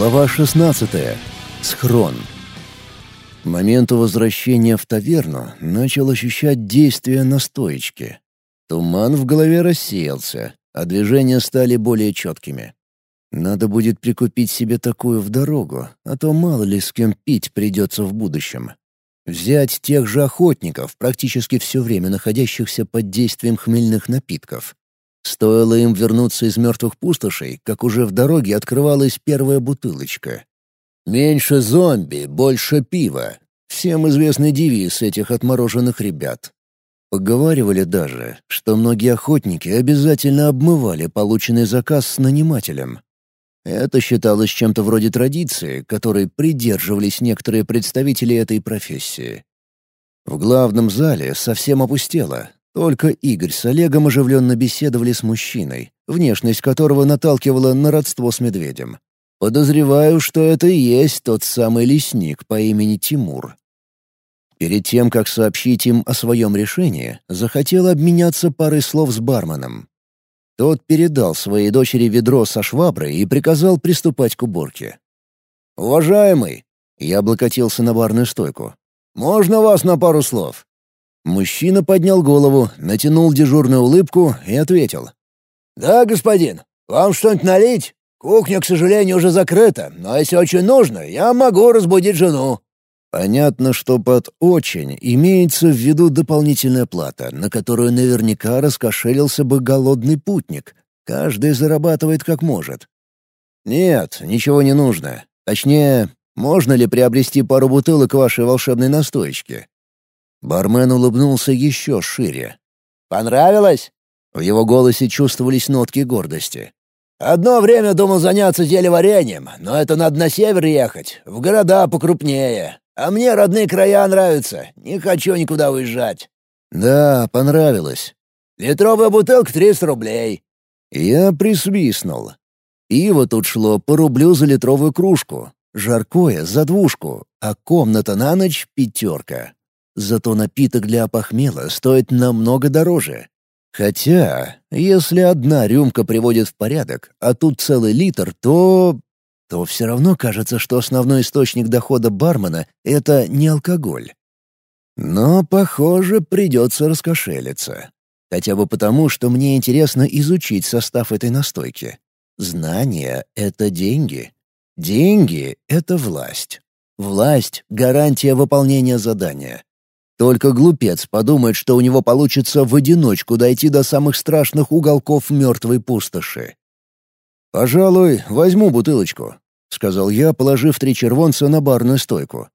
Глава 16. Схрон. К моменту возвращения в таверну начал ощущать действие настоечки. Туман в голове рассеялся, а движения стали более четкими. Надо будет прикупить себе такую в дорогу, а то мало ли с кем пить придется в будущем. Взять тех же охотников, практически все время находящихся под действием хмельных напитков. Стоило им вернуться из мертвых пустошей, как уже в дороге открывалась первая бутылочка. «Меньше зомби, больше пива». Всем известный девиз этих отмороженных ребят. Поговаривали даже, что многие охотники обязательно обмывали полученный заказ с нанимателем. Это считалось чем-то вроде традиции, которой придерживались некоторые представители этой профессии. В главном зале совсем опустело, только Игорь с Олегом оживленно беседовали с мужчиной, внешность которого наталкивала на родство с медведем. Подозреваю, что это и есть тот самый лесник по имени Тимур. Перед тем, как сообщить им о своем решении, захотел обменяться парой слов с барменом. Тот передал своей дочери ведро со шваброй и приказал приступать к уборке. «Уважаемый!» — я облокотился на барную стойку. «Можно вас на пару слов?» Мужчина поднял голову, натянул дежурную улыбку и ответил. «Да, господин. Вам что-нибудь налить? Кухня, к сожалению, уже закрыта, но если очень нужно, я могу разбудить жену». Понятно, что под «очень» имеется в виду дополнительная плата, на которую наверняка раскошелился бы голодный путник. Каждый зарабатывает как может. «Нет, ничего не нужно. Точнее, можно ли приобрести пару бутылок вашей волшебной настоечки? Бармен улыбнулся еще шире. «Понравилось?» В его голосе чувствовались нотки гордости. «Одно время думал заняться зелеварением, но это надо на север ехать, в города покрупнее. А мне родные края нравятся, не хочу никуда уезжать». «Да, понравилось. Литровая бутылка — 300 рублей». Я присвистнул. Пиво тут шло по рублю за литровую кружку, жаркое — за двушку, а комната на ночь — пятерка. Зато напиток для опохмела стоит намного дороже. Хотя, если одна рюмка приводит в порядок, а тут целый литр, то... то все равно кажется, что основной источник дохода бармена — это не алкоголь. Но, похоже, придется раскошелиться. Хотя бы потому, что мне интересно изучить состав этой настойки. Знания — это деньги. Деньги — это власть. Власть — гарантия выполнения задания. Только глупец подумает, что у него получится в одиночку дойти до самых страшных уголков мертвой пустоши. «Пожалуй, возьму бутылочку», — сказал я, положив три червонца на барную стойку.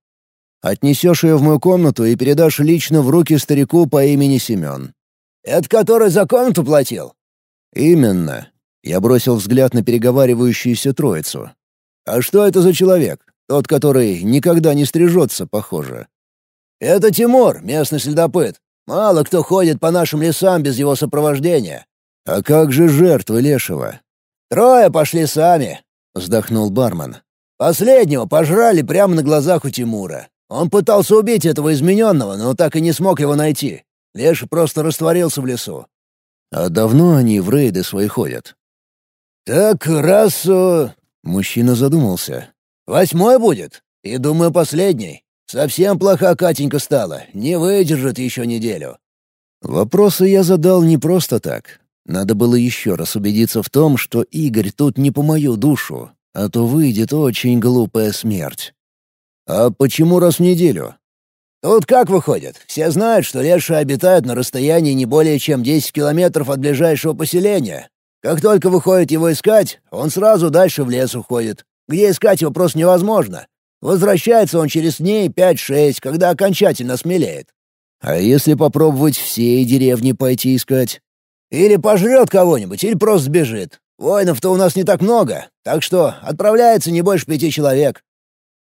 «Отнесешь ее в мою комнату и передашь лично в руки старику по имени Семен». «Это который за комнату платил?» «Именно». Я бросил взгляд на переговаривающуюся троицу. «А что это за человек? Тот, который никогда не стрижется, похоже». «Это Тимур, местный следопыт. Мало кто ходит по нашим лесам без его сопровождения». «А как же жертвы Лешего?» «Трое пошли сами», — вздохнул бармен. «Последнего пожрали прямо на глазах у Тимура. Он пытался убить этого измененного, но так и не смог его найти. Леша просто растворился в лесу». «А давно они в рейды свои ходят?» «Так раз...» э, — мужчина задумался. «Восьмой будет, и, думаю, последний. Совсем плоха Катенька стала, не выдержит еще неделю». Вопросы я задал не просто так. Надо было еще раз убедиться в том, что Игорь тут не по мою душу, а то выйдет очень глупая смерть. «А почему раз в неделю?» «Тут как выходит? Все знают, что леши обитают на расстоянии не более чем 10 километров от ближайшего поселения. Как только выходит его искать, он сразу дальше в лес уходит. Где искать его просто невозможно. Возвращается он через дней пять-шесть, когда окончательно смелеет. А если попробовать всей деревни пойти искать? Или пожрет кого-нибудь, или просто сбежит. Воинов-то у нас не так много, так что отправляется не больше пяти человек».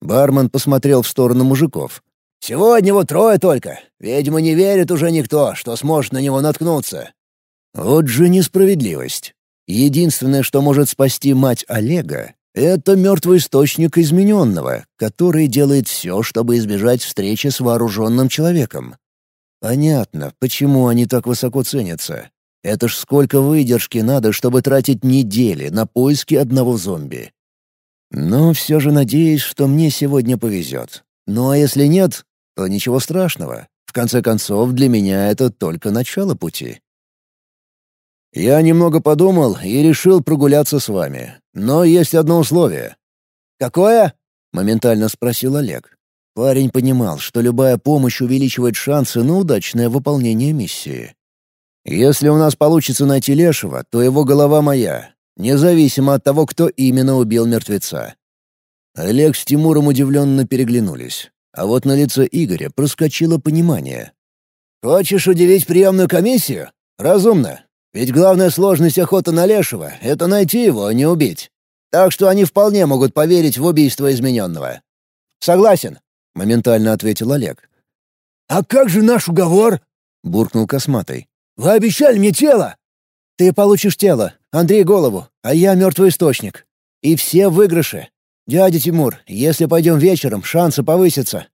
Бармен посмотрел в сторону мужиков. «Сегодня вот трое только. Видимо, не верит уже никто, что сможет на него наткнуться». Вот же несправедливость. Единственное, что может спасти мать Олега, это мертвый источник измененного, который делает все, чтобы избежать встречи с вооруженным человеком. Понятно, почему они так высоко ценятся. Это ж сколько выдержки надо, чтобы тратить недели на поиски одного зомби. Но все же надеюсь, что мне сегодня повезет. Ну а если нет, то ничего страшного. В конце концов, для меня это только начало пути. Я немного подумал и решил прогуляться с вами. Но есть одно условие. «Какое?» — моментально спросил Олег. Парень понимал, что любая помощь увеличивает шансы на удачное выполнение миссии. «Если у нас получится найти Лешего, то его голова моя, независимо от того, кто именно убил мертвеца». Олег с Тимуром удивленно переглянулись. А вот на лице Игоря проскочило понимание. «Хочешь удивить приемную комиссию? Разумно. Ведь главная сложность охоты на Лешего — это найти его, а не убить. Так что они вполне могут поверить в убийство измененного». «Согласен», — моментально ответил Олег. «А как же наш уговор?» — буркнул Косматый. «Вы обещали мне тело!» «Ты получишь тело, Андрей — голову, а я — мертвый источник. И все выигрыши. «Дядя Тимур, если пойдем вечером, шансы повысятся».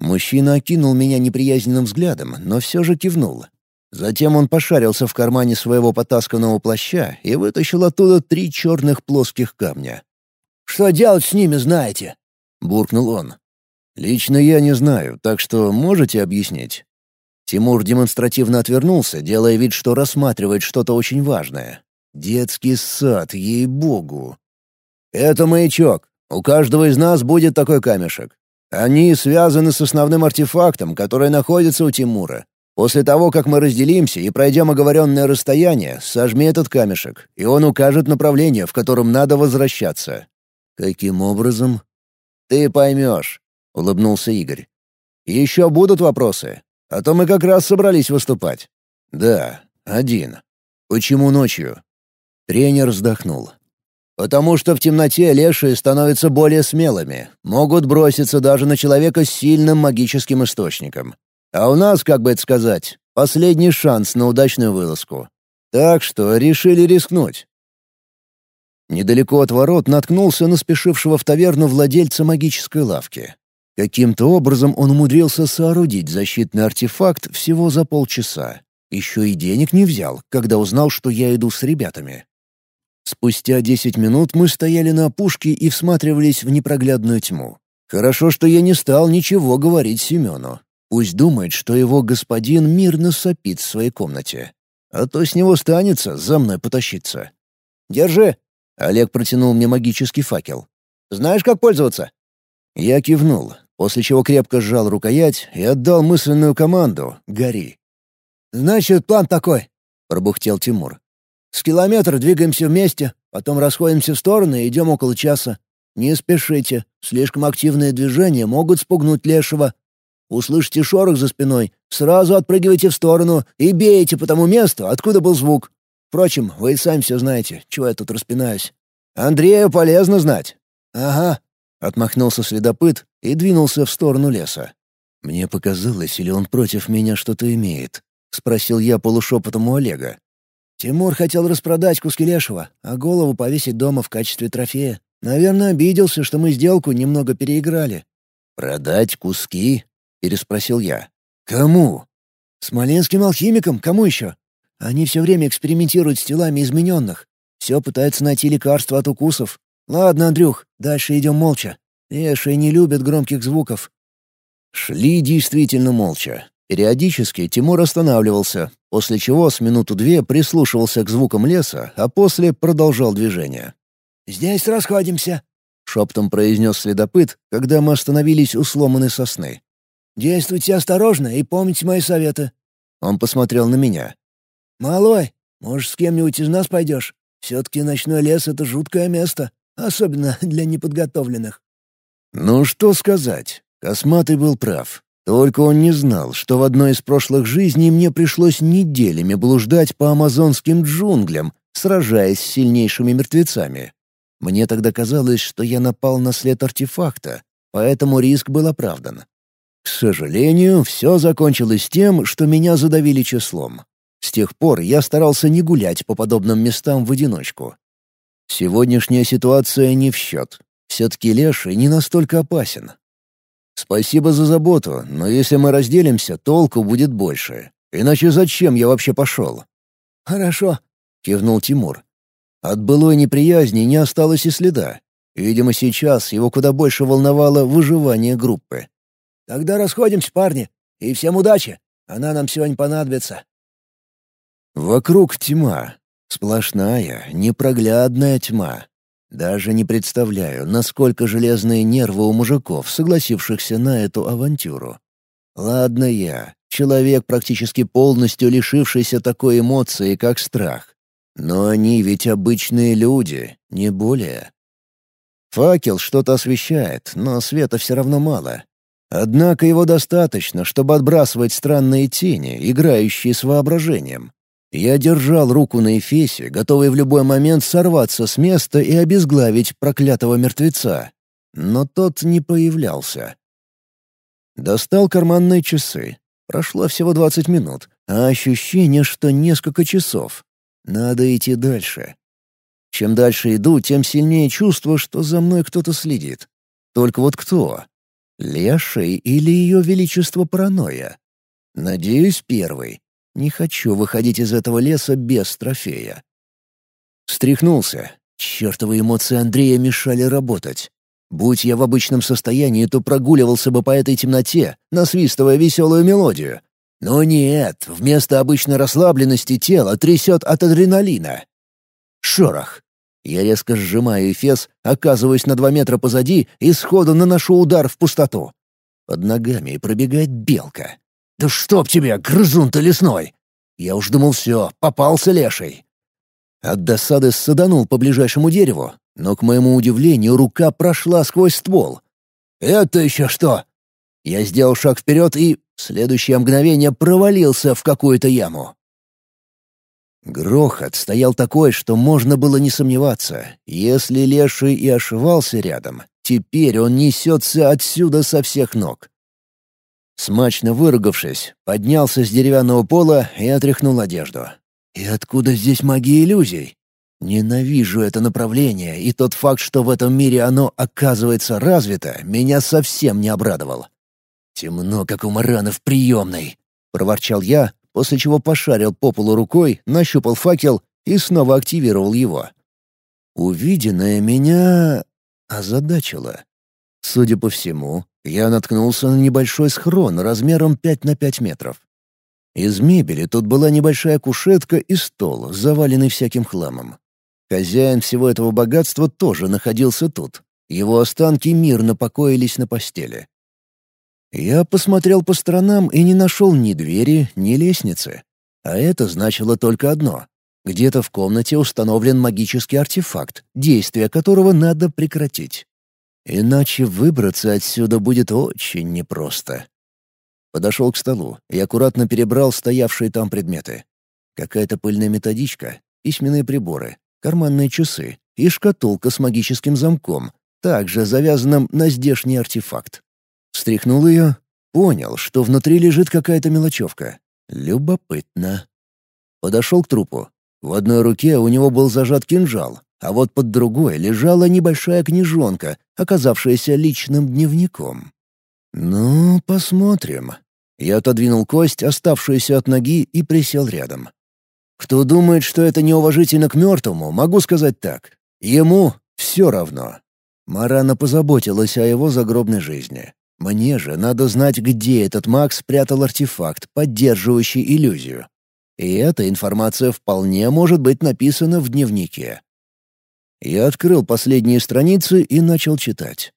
Мужчина окинул меня неприязненным взглядом, но все же кивнул. Затем он пошарился в кармане своего потасканного плаща и вытащил оттуда три черных плоских камня. «Что делать с ними, знаете?» — буркнул он. «Лично я не знаю, так что можете объяснить?» Тимур демонстративно отвернулся, делая вид, что рассматривает что-то очень важное. «Детский сад, ей-богу!» «Это маячок. У каждого из нас будет такой камешек. Они связаны с основным артефактом, который находится у Тимура. После того, как мы разделимся и пройдем оговоренное расстояние, сожми этот камешек, и он укажет направление, в котором надо возвращаться». «Каким образом?» «Ты поймешь», — улыбнулся Игорь. «Еще будут вопросы? А то мы как раз собрались выступать». «Да, один. Почему ночью?» Тренер вздохнул. Потому что в темноте лешие становятся более смелыми, могут броситься даже на человека с сильным магическим источником. А у нас, как бы это сказать, последний шанс на удачную вылазку. Так что решили рискнуть. Недалеко от ворот наткнулся на спешившего в таверну владельца магической лавки. Каким-то образом он умудрился соорудить защитный артефакт всего за полчаса. Еще и денег не взял, когда узнал, что я иду с ребятами. Спустя десять минут мы стояли на опушке и всматривались в непроглядную тьму. Хорошо, что я не стал ничего говорить Семену. Пусть думает, что его господин мирно сопит в своей комнате. А то с него станется за мной потащиться. «Держи!» — Олег протянул мне магический факел. «Знаешь, как пользоваться?» Я кивнул, после чего крепко сжал рукоять и отдал мысленную команду «Гори». «Значит, план такой», — пробухтел Тимур. С километра двигаемся вместе, потом расходимся в стороны и идем около часа. Не спешите, слишком активные движения могут спугнуть лешего. Услышите шорох за спиной, сразу отпрыгивайте в сторону и бейте по тому месту, откуда был звук. Впрочем, вы и сами все знаете, чего я тут распинаюсь. Андрею полезно знать. Ага, отмахнулся следопыт и двинулся в сторону леса. Мне показалось, или он против меня что-то имеет, спросил я полушепотом у Олега. Тимур хотел распродать куски лешего, а голову повесить дома в качестве трофея. Наверное, обиделся, что мы сделку немного переиграли. «Продать куски?» — переспросил я. «Кому?» «Смоленским алхимикам, кому еще? Они все время экспериментируют с телами измененных. Все пытаются найти лекарства от укусов. Ладно, Андрюх, дальше идем молча. Лешие не любят громких звуков». Шли действительно молча. Периодически Тимур останавливался, после чего с минуту-две прислушивался к звукам леса, а после продолжал движение. «Здесь расходимся», — шептом произнес следопыт, когда мы остановились у сломанной сосны. «Действуйте осторожно и помните мои советы». Он посмотрел на меня. «Малой, может, с кем-нибудь из нас пойдешь? Все-таки ночной лес — это жуткое место, особенно для неподготовленных». Ну, что сказать. Косматый был прав. Только он не знал, что в одной из прошлых жизней мне пришлось неделями блуждать по амазонским джунглям, сражаясь с сильнейшими мертвецами. Мне тогда казалось, что я напал на след артефакта, поэтому риск был оправдан. К сожалению, все закончилось тем, что меня задавили числом. С тех пор я старался не гулять по подобным местам в одиночку. Сегодняшняя ситуация не в счет. Все-таки Леший не настолько опасен. «Спасибо за заботу, но если мы разделимся, толку будет больше. Иначе зачем я вообще пошел?» «Хорошо», — кивнул Тимур. От былой неприязни не осталось и следа. Видимо, сейчас его куда больше волновало выживание группы. «Тогда расходимся, парни, и всем удачи! Она нам сегодня понадобится!» Вокруг тьма. Сплошная, непроглядная тьма. Даже не представляю, насколько железные нервы у мужиков, согласившихся на эту авантюру. Ладно я, человек, практически полностью лишившийся такой эмоции, как страх. Но они ведь обычные люди, не более. Факел что-то освещает, но света все равно мало. Однако его достаточно, чтобы отбрасывать странные тени, играющие с воображением. Я держал руку на Эфесе, готовый в любой момент сорваться с места и обезглавить проклятого мертвеца. Но тот не появлялся. Достал карманные часы. Прошло всего двадцать минут, а ощущение, что несколько часов. Надо идти дальше. Чем дальше иду, тем сильнее чувство, что за мной кто-то следит. Только вот кто? Леший или ее величество паранойя? Надеюсь, первый. Не хочу выходить из этого леса без трофея. Встряхнулся. Чертовы эмоции Андрея мешали работать. Будь я в обычном состоянии, то прогуливался бы по этой темноте, насвистывая веселую мелодию. Но нет, вместо обычной расслабленности тело трясет от адреналина. Шорох. Я резко сжимаю эфес, оказываюсь на два метра позади и сходу наношу удар в пустоту. Под ногами пробегает белка. «Да чтоб тебе, грызун ты лесной!» Я уж думал, все, попался леший. От досады саданул по ближайшему дереву, но, к моему удивлению, рука прошла сквозь ствол. «Это еще что?» Я сделал шаг вперед и в следующее мгновение провалился в какую-то яму. Грохот стоял такой, что можно было не сомневаться. Если леший и ошивался рядом, теперь он несется отсюда со всех ног. Смачно выругавшись, поднялся с деревянного пола и отряхнул одежду. И откуда здесь магия иллюзий? Ненавижу это направление, и тот факт, что в этом мире оно оказывается развито, меня совсем не обрадовал. «Темно, как у Марана в приемной», — проворчал я, после чего пошарил по полу рукой, нащупал факел и снова активировал его. Увиденное меня озадачило. Судя по всему, я наткнулся на небольшой схрон размером 5 на 5 метров. Из мебели тут была небольшая кушетка и стол, заваленный всяким хламом. Хозяин всего этого богатства тоже находился тут. Его останки мирно покоились на постели. Я посмотрел по сторонам и не нашел ни двери, ни лестницы. А это значило только одно. Где-то в комнате установлен магический артефакт, действие которого надо прекратить. Иначе выбраться отсюда будет очень непросто. Подошел к столу и аккуратно перебрал стоявшие там предметы. Какая-то пыльная методичка, письменные приборы, карманные часы и шкатулка с магическим замком, также завязанным на здешний артефакт. Встряхнул ее, понял, что внутри лежит какая-то мелочевка. Любопытно. Подошел к трупу. В одной руке у него был зажат кинжал, а вот под другой лежала небольшая книжонка, оказавшаяся личным дневником. «Ну, посмотрим». Я отодвинул кость, оставшуюся от ноги, и присел рядом. Кто думает, что это неуважительно к мертвому, могу сказать так. Ему все равно. Марана позаботилась о его загробной жизни. Мне же надо знать, где этот маг спрятал артефакт, поддерживающий иллюзию. И эта информация вполне может быть написана в дневнике. Я открыл последние страницы и начал читать.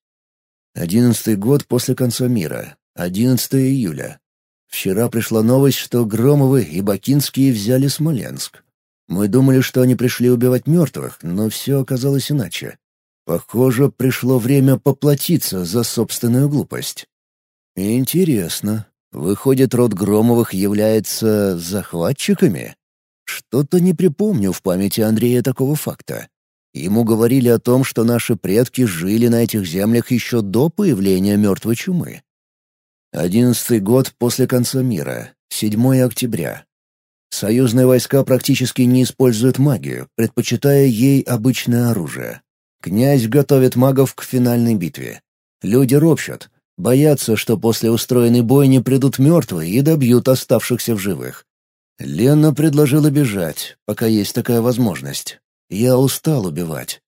Одиннадцатый год после конца мира. 11 июля. Вчера пришла новость, что Громовы и Бакинские взяли Смоленск. Мы думали, что они пришли убивать мертвых, но все оказалось иначе. Похоже, пришло время поплатиться за собственную глупость. Интересно. Выходит, род Громовых является захватчиками? Что-то не припомню в памяти Андрея такого факта. Ему говорили о том, что наши предки жили на этих землях еще до появления мертвой чумы. Одиннадцатый год после конца мира, 7 октября. Союзные войска практически не используют магию, предпочитая ей обычное оружие. Князь готовит магов к финальной битве. Люди ропщут, боятся, что после устроенной бойни придут мертвые и добьют оставшихся в живых. Лена предложила бежать, пока есть такая возможность. Я устал убивать.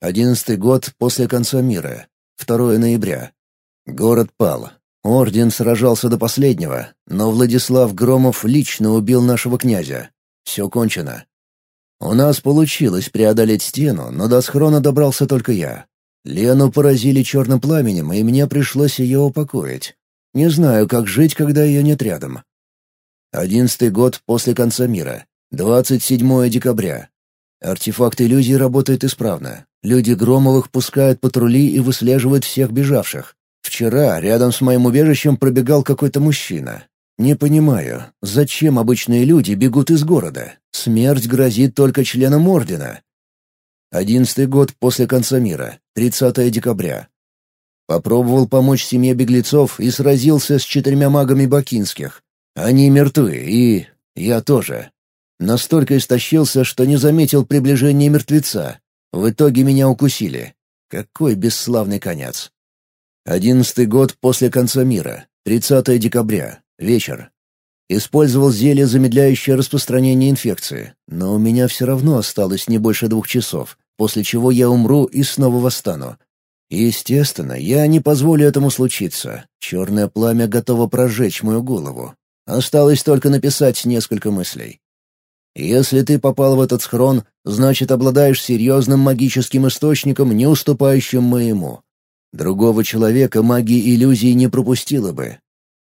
Одиннадцатый год после конца мира. 2 ноября. Город пал. Орден сражался до последнего, но Владислав Громов лично убил нашего князя. Все кончено. У нас получилось преодолеть стену, но до схрона добрался только я. Лену поразили черным пламенем, и мне пришлось ее упокоить. Не знаю, как жить, когда ее нет рядом. Одиннадцатый год после конца мира. 27 декабря. Артефакт иллюзий работает исправно. Люди Громовых пускают патрули и выслеживают всех бежавших. Вчера рядом с моим убежищем пробегал какой-то мужчина. Не понимаю, зачем обычные люди бегут из города? Смерть грозит только членам Ордена. Одиннадцатый год после конца мира, 30 декабря. Попробовал помочь семье беглецов и сразился с четырьмя магами бакинских. Они мертвы, и... я тоже. Настолько истощился, что не заметил приближения мертвеца. В итоге меня укусили. Какой бесславный конец. Одиннадцатый год после конца мира, 30 декабря, Вечер. Использовал зелье, замедляющее распространение инфекции, но у меня все равно осталось не больше двух часов, после чего я умру и снова восстану. Естественно, я не позволю этому случиться. Черное пламя готово прожечь мою голову. Осталось только написать несколько мыслей. Если ты попал в этот схрон, значит, обладаешь серьезным магическим источником, не уступающим моему. Другого человека магии иллюзий не пропустила бы,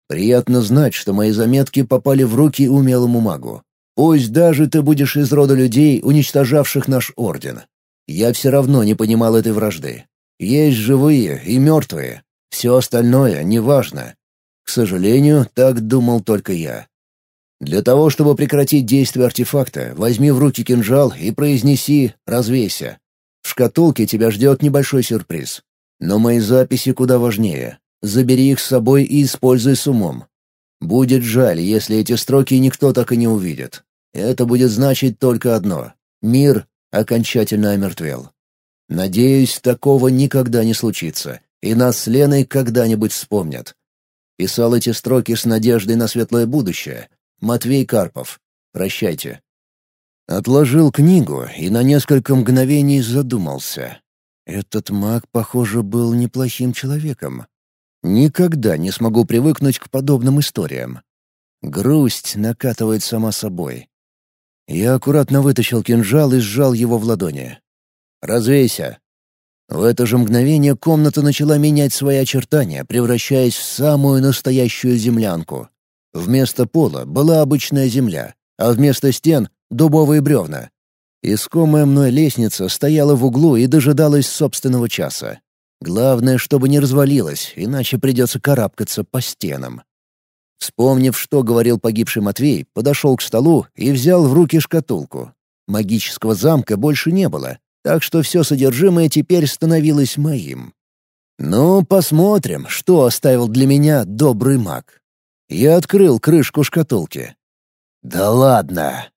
Приятно знать, что мои заметки попали в руки умелому магу. Пусть даже ты будешь из рода людей, уничтожавших наш орден. Я все равно не понимал этой вражды. Есть живые и мертвые. Все остальное неважно. К сожалению, так думал только я. Для того, чтобы прекратить действие артефакта, возьми в руки кинжал и произнеси «развейся». В шкатулке тебя ждет небольшой сюрприз. Но мои записи куда важнее. Забери их с собой и используй с умом. Будет жаль, если эти строки никто так и не увидит. Это будет значить только одно — мир окончательно омертвел. Надеюсь, такого никогда не случится, и нас с Леной когда-нибудь вспомнят. Писал эти строки с надеждой на светлое будущее. Матвей Карпов. Прощайте. Отложил книгу и на несколько мгновений задумался. Этот маг, похоже, был неплохим человеком. Никогда не смогу привыкнуть к подобным историям. Грусть накатывает сама собой. Я аккуратно вытащил кинжал и сжал его в ладони. «Развейся!» В это же мгновение комната начала менять свои очертания, превращаясь в самую настоящую землянку. Вместо пола была обычная земля, а вместо стен — дубовые бревна. Искомая мной лестница стояла в углу и дожидалась собственного часа. Главное, чтобы не развалилось, иначе придется карабкаться по стенам. Вспомнив, что говорил погибший Матвей, подошел к столу и взял в руки шкатулку. Магического замка больше не было, так что все содержимое теперь становилось моим. Ну, посмотрим, что оставил для меня добрый маг. Я открыл крышку шкатулки. «Да ладно!»